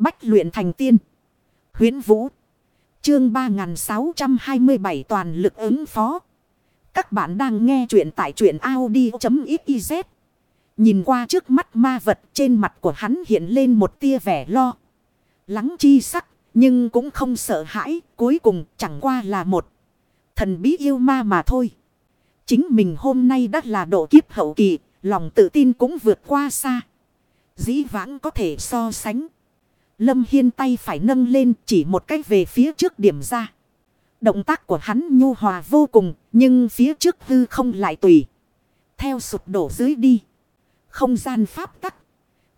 Bách luyện thành tiên. huyễn Vũ. Chương 3627 toàn lực ứng phó. Các bạn đang nghe truyện tại truyện Audi.xyz. Nhìn qua trước mắt ma vật trên mặt của hắn hiện lên một tia vẻ lo. Lắng chi sắc, nhưng cũng không sợ hãi. Cuối cùng chẳng qua là một thần bí yêu ma mà thôi. Chính mình hôm nay đã là độ kiếp hậu kỳ. Lòng tự tin cũng vượt qua xa. Dĩ vãng có thể so sánh. Lâm Hiên tay phải nâng lên chỉ một cách về phía trước điểm ra. Động tác của hắn nhu hòa vô cùng, nhưng phía trước hư không lại tùy. Theo sụp đổ dưới đi. Không gian pháp tắc.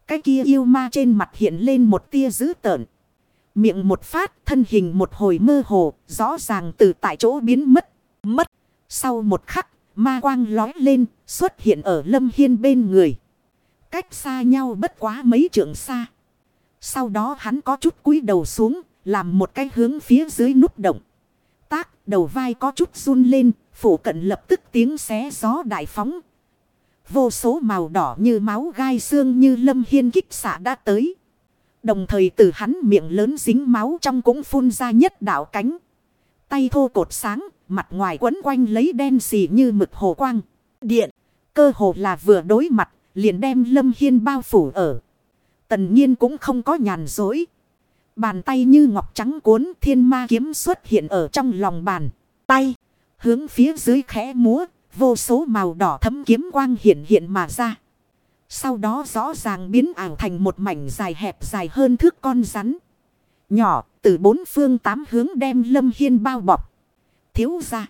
Cái kia yêu ma trên mặt hiện lên một tia dữ tợn. Miệng một phát, thân hình một hồi mơ hồ, rõ ràng từ tại chỗ biến mất. Mất. Sau một khắc, ma quang lói lên, xuất hiện ở Lâm Hiên bên người. Cách xa nhau bất quá mấy trượng xa. Sau đó hắn có chút cúi đầu xuống, làm một cái hướng phía dưới nút động. Tác, đầu vai có chút run lên, phủ cận lập tức tiếng xé gió đại phóng. Vô số màu đỏ như máu gai xương như lâm hiên kích xạ đã tới. Đồng thời từ hắn miệng lớn dính máu trong cũng phun ra nhất đạo cánh. Tay thô cột sáng, mặt ngoài quấn quanh lấy đen xì như mực hồ quang. Điện, cơ hồ là vừa đối mặt, liền đem lâm hiên bao phủ ở. Tần nhiên cũng không có nhàn dối. Bàn tay như ngọc trắng cuốn thiên ma kiếm xuất hiện ở trong lòng bàn. Tay, hướng phía dưới khẽ múa, vô số màu đỏ thấm kiếm quang hiện hiện mà ra. Sau đó rõ ràng biến ảo thành một mảnh dài hẹp dài hơn thước con rắn. Nhỏ, từ bốn phương tám hướng đem lâm hiên bao bọc. Thiếu ra.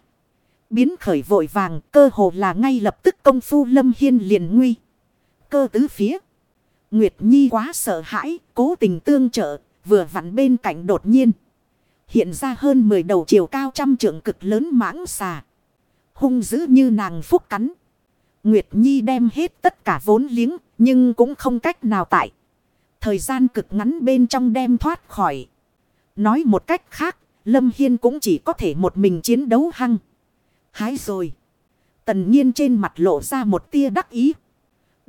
Biến khởi vội vàng, cơ hồ là ngay lập tức công phu lâm hiên liền nguy. Cơ tứ phía. Nguyệt Nhi quá sợ hãi, cố tình tương trợ, vừa vặn bên cạnh đột nhiên. Hiện ra hơn 10 đầu chiều cao trăm trượng cực lớn mãng xà. Hung dữ như nàng phúc cắn. Nguyệt Nhi đem hết tất cả vốn liếng, nhưng cũng không cách nào tại. Thời gian cực ngắn bên trong đem thoát khỏi. Nói một cách khác, Lâm Hiên cũng chỉ có thể một mình chiến đấu hăng. Hái rồi. Tần nhiên trên mặt lộ ra một tia đắc ý.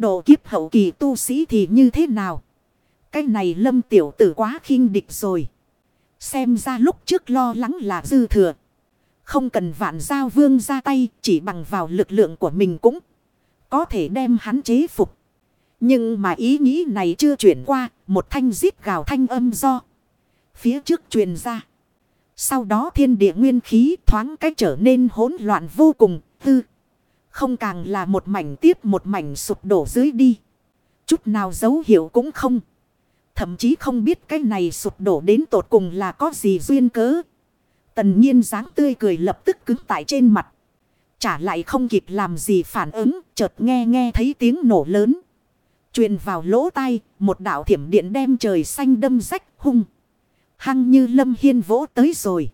Độ kiếp hậu kỳ tu sĩ thì như thế nào? Cái này lâm tiểu tử quá khinh địch rồi. Xem ra lúc trước lo lắng là dư thừa. Không cần vạn giao vương ra tay, chỉ bằng vào lực lượng của mình cũng có thể đem hắn chế phục. Nhưng mà ý nghĩ này chưa chuyển qua, một thanh giết gào thanh âm do. Phía trước truyền ra. Sau đó thiên địa nguyên khí thoáng cách trở nên hỗn loạn vô cùng, tư. Không càng là một mảnh tiếp một mảnh sụp đổ dưới đi. Chút nào dấu hiệu cũng không. Thậm chí không biết cái này sụp đổ đến tột cùng là có gì duyên cớ. Tần nhiên dáng tươi cười lập tức cứng tại trên mặt. Trả lại không kịp làm gì phản ứng, chợt nghe nghe thấy tiếng nổ lớn. truyền vào lỗ tai, một đạo thiểm điện đem trời xanh đâm rách hung. Hăng như lâm hiên vỗ tới rồi.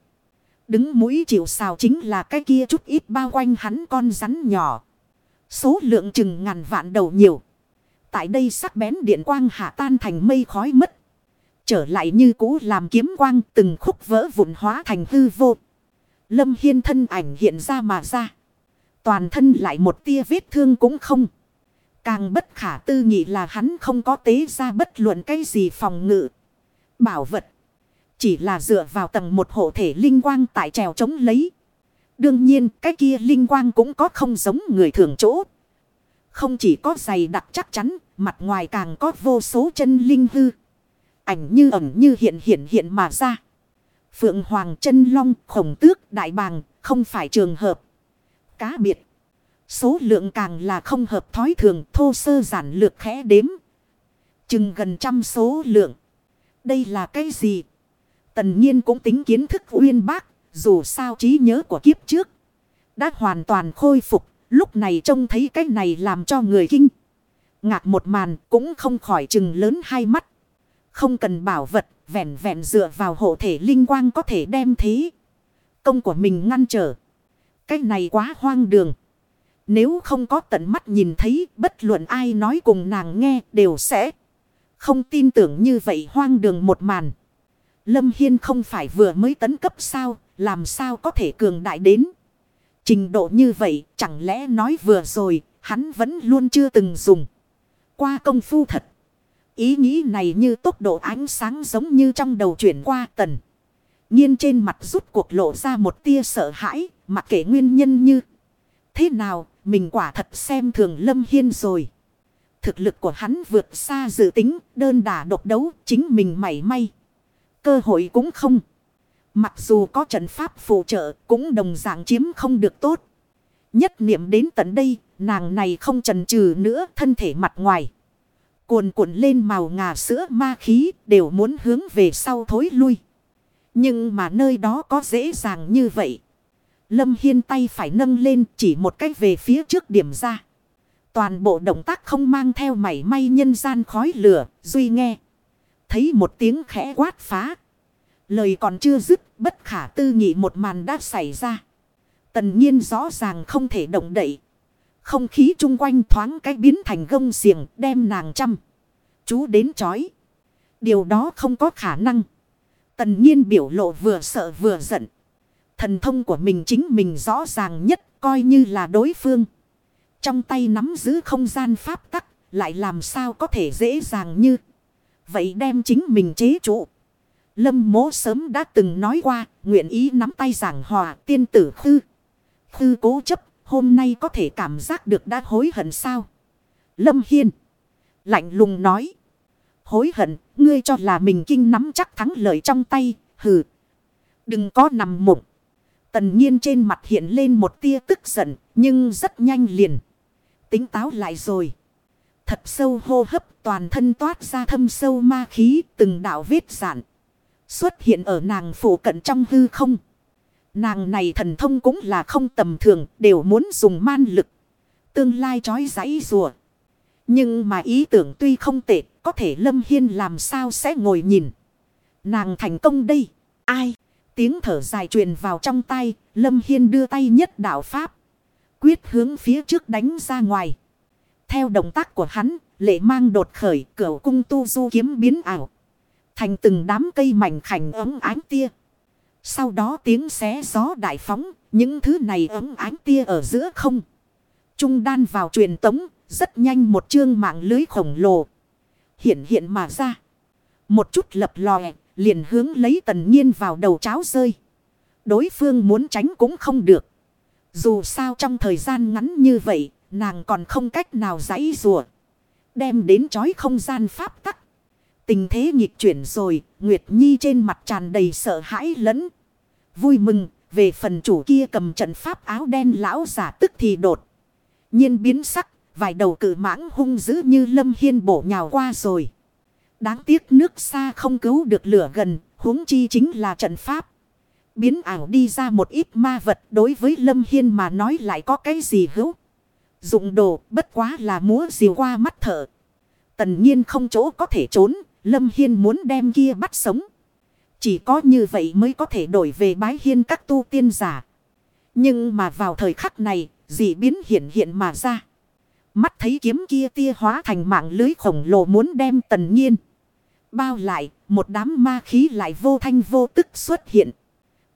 Đứng mũi chịu xào chính là cái kia chút ít bao quanh hắn con rắn nhỏ. Số lượng chừng ngàn vạn đầu nhiều. Tại đây sắc bén điện quang hạ tan thành mây khói mất. Trở lại như cũ làm kiếm quang từng khúc vỡ vụn hóa thành hư vô. Lâm Hiên thân ảnh hiện ra mà ra. Toàn thân lại một tia vết thương cũng không. Càng bất khả tư nghị là hắn không có tế ra bất luận cái gì phòng ngự. Bảo vật. Chỉ là dựa vào tầng một hộ thể linh quang tại trèo chống lấy. Đương nhiên cái kia linh quang cũng có không giống người thường chỗ. Không chỉ có dày đặc chắc chắn, mặt ngoài càng có vô số chân linh hư. Ảnh như ẩn như hiện hiện hiện mà ra. Phượng Hoàng chân long, khổng tước, đại bàng, không phải trường hợp. Cá biệt. Số lượng càng là không hợp thói thường, thô sơ giản lược khẽ đếm. Chừng gần trăm số lượng. Đây là cái gì? Tần nhiên cũng tính kiến thức uyên bác, dù sao trí nhớ của kiếp trước. Đã hoàn toàn khôi phục, lúc này trông thấy cái này làm cho người kinh. Ngạc một màn cũng không khỏi chừng lớn hai mắt. Không cần bảo vật, vẹn vẹn dựa vào hộ thể linh quang có thể đem thế. Công của mình ngăn trở. Cái này quá hoang đường. Nếu không có tận mắt nhìn thấy, bất luận ai nói cùng nàng nghe đều sẽ không tin tưởng như vậy hoang đường một màn. Lâm Hiên không phải vừa mới tấn cấp sao, làm sao có thể cường đại đến. Trình độ như vậy, chẳng lẽ nói vừa rồi, hắn vẫn luôn chưa từng dùng. Qua công phu thật. Ý nghĩ này như tốc độ ánh sáng giống như trong đầu chuyển qua tần. nhiên trên mặt rút cuộc lộ ra một tia sợ hãi, mặc kệ nguyên nhân như. Thế nào, mình quả thật xem thường Lâm Hiên rồi. Thực lực của hắn vượt xa dự tính, đơn đả độc đấu, chính mình mảy may. Cơ hội cũng không. Mặc dù có trận pháp phụ trợ, cũng đồng dạng chiếm không được tốt. Nhất niệm đến tận đây, nàng này không trần trừ nữa, thân thể mặt ngoài. Cuồn cuộn lên màu ngà sữa ma khí, đều muốn hướng về sau thối lui. Nhưng mà nơi đó có dễ dàng như vậy. Lâm Hiên tay phải nâng lên chỉ một cách về phía trước điểm ra. Toàn bộ động tác không mang theo mảy may nhân gian khói lửa, duy nghe. Thấy một tiếng khẽ quát phá. Lời còn chưa dứt, bất khả tư nghị một màn đã xảy ra. Tần nhiên rõ ràng không thể động đậy. Không khí chung quanh thoáng cái biến thành gông xiềng đem nàng chăm. Chú đến chói. Điều đó không có khả năng. Tần nhiên biểu lộ vừa sợ vừa giận. Thần thông của mình chính mình rõ ràng nhất coi như là đối phương. Trong tay nắm giữ không gian pháp tắc lại làm sao có thể dễ dàng như. Vậy đem chính mình chế trụ. Lâm mố sớm đã từng nói qua nguyện ý nắm tay giảng hòa tiên tử khư. Khư cố chấp hôm nay có thể cảm giác được đã hối hận sao. Lâm Hiên. Lạnh lùng nói. Hối hận, ngươi cho là mình kinh nắm chắc thắng lợi trong tay, hừ. Đừng có nằm mộng. Tần nhiên trên mặt hiện lên một tia tức giận, nhưng rất nhanh liền. Tính táo lại rồi. Thật sâu hô hấp, toàn thân toát ra thâm sâu ma khí, từng đạo vết giản. Xuất hiện ở nàng phủ cận trong hư không. Nàng này thần thông cũng là không tầm thường, đều muốn dùng man lực. Tương lai trói giấy rùa. Nhưng mà ý tưởng tuy không tệ, có thể Lâm Hiên làm sao sẽ ngồi nhìn. Nàng thành công đây. Ai? Tiếng thở dài truyền vào trong tay. Lâm Hiên đưa tay nhất đạo Pháp. Quyết hướng phía trước đánh ra ngoài. Theo động tác của hắn, lệ mang đột khởi cửa cung tu du kiếm biến ảo. Thành từng đám cây mảnh khảnh ấm ánh tia. Sau đó tiếng xé gió đại phóng, những thứ này ấm ánh tia ở giữa không. Trung đan vào truyền tống, rất nhanh một chương mạng lưới khổng lồ. Hiện hiện mà ra. Một chút lập lòe, liền hướng lấy tần nhiên vào đầu cháo rơi. Đối phương muốn tránh cũng không được. Dù sao trong thời gian ngắn như vậy, nàng còn không cách nào giãy rùa. Đem đến chói không gian pháp tắc. Tình thế nghịch chuyển rồi, Nguyệt Nhi trên mặt tràn đầy sợ hãi lẫn. Vui mừng, về phần chủ kia cầm trận pháp áo đen lão giả tức thì đột. nhiên biến sắc, vài đầu cử mãng hung dữ như lâm hiên bổ nhào qua rồi. Đáng tiếc nước xa không cứu được lửa gần, huống chi chính là trận pháp. Biến ảo đi ra một ít ma vật đối với lâm hiên mà nói lại có cái gì hữu. Dụng đồ bất quá là múa diều qua mắt thở. Tần nhiên không chỗ có thể trốn, lâm hiên muốn đem kia bắt sống. Chỉ có như vậy mới có thể đổi về bái hiên các tu tiên giả. Nhưng mà vào thời khắc này, dị biến hiện hiện mà ra. Mắt thấy kiếm kia tia hóa thành mạng lưới khổng lồ muốn đem tần nhiên. Bao lại, một đám ma khí lại vô thanh vô tức xuất hiện.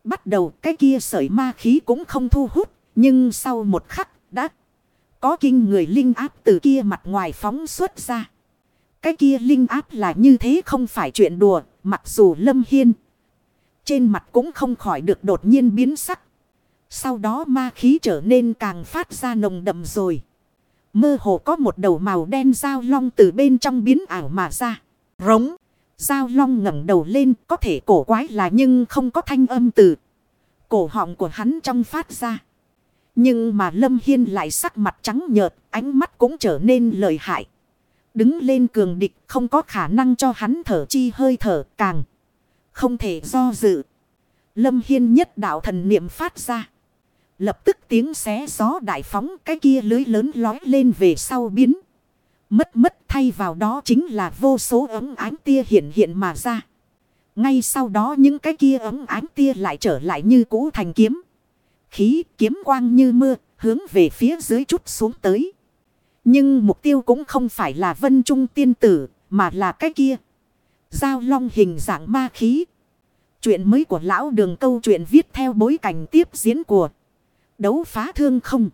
Bắt đầu cái kia sợi ma khí cũng không thu hút, nhưng sau một khắc đã có kinh người linh áp từ kia mặt ngoài phóng xuất ra. Cái kia linh áp là như thế không phải chuyện đùa, mặc dù lâm hiên. Trên mặt cũng không khỏi được đột nhiên biến sắc. Sau đó ma khí trở nên càng phát ra nồng đậm rồi. Mơ hồ có một đầu màu đen dao long từ bên trong biến ảo mà ra. Rống. Dao long ngẩng đầu lên có thể cổ quái là nhưng không có thanh âm từ. Cổ họng của hắn trong phát ra. Nhưng mà Lâm Hiên lại sắc mặt trắng nhợt, ánh mắt cũng trở nên lợi hại. Đứng lên cường địch không có khả năng cho hắn thở chi hơi thở càng. Không thể do dự. Lâm Hiên nhất đạo thần niệm phát ra. Lập tức tiếng xé gió đại phóng cái kia lưới lớn lói lên về sau biến. Mất mất thay vào đó chính là vô số ấm ánh tia hiện hiện mà ra. Ngay sau đó những cái kia ấm ánh tia lại trở lại như cũ thành kiếm. Khí kiếm quang như mưa, hướng về phía dưới chút xuống tới. Nhưng mục tiêu cũng không phải là vân trung tiên tử, mà là cái kia. Giao long hình dạng ma khí. Chuyện mới của lão đường câu chuyện viết theo bối cảnh tiếp diễn của đấu phá thương không.